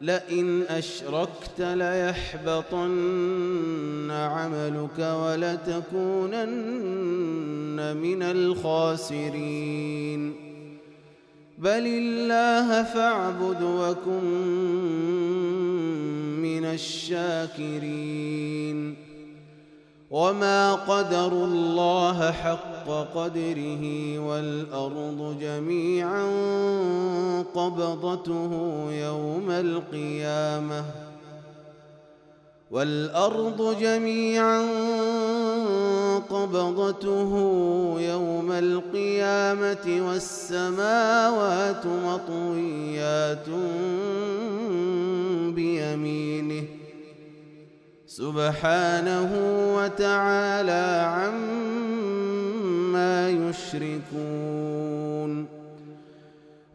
لئن أشركت ليحبطن عملك ولتكونن من الخاسرين. بل الله فاعبد وكن من الشاكرين. وما قدروا الله حق قدره والأرض جميعا قبضته يوم القيامة والأرض جميعا قبضته يوم القيامة والسماوات مطويات بيمينه سبحانه وتعالى عما يشركون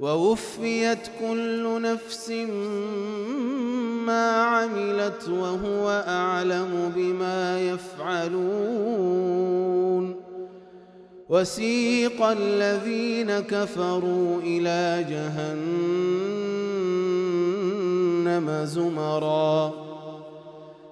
ووفيت كل نفس ما عملت وهو أعلم بما يفعلون. وسيق الذين كفروا إلى جهنم زمرًا.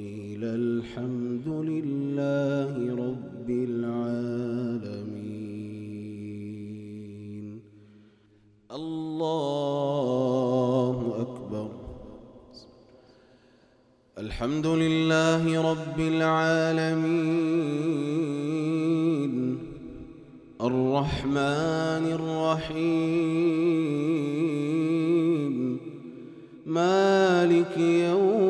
وقيل الحمد لله رب العالمين. الله أكبر. الحمد لله رب العالمين. الرحمن الرحيم. مالك يوم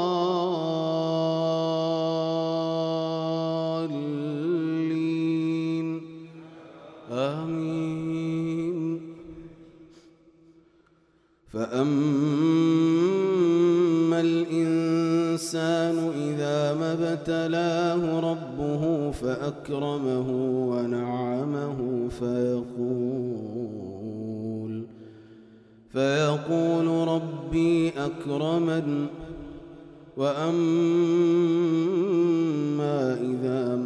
فأما الإنسان إذا ما ابتلاه ربه فأكرمه ونعمه فيقول فيقول ربي أكرمن. وأما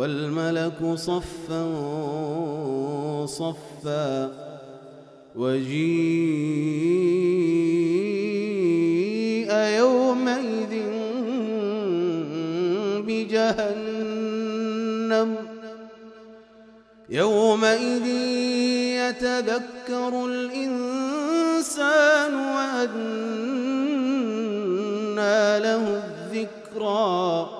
والملك صفا صفا وجيء يومئذ بجهنم. يومئذ يتذكر الإنسان وأنى له الذكرى.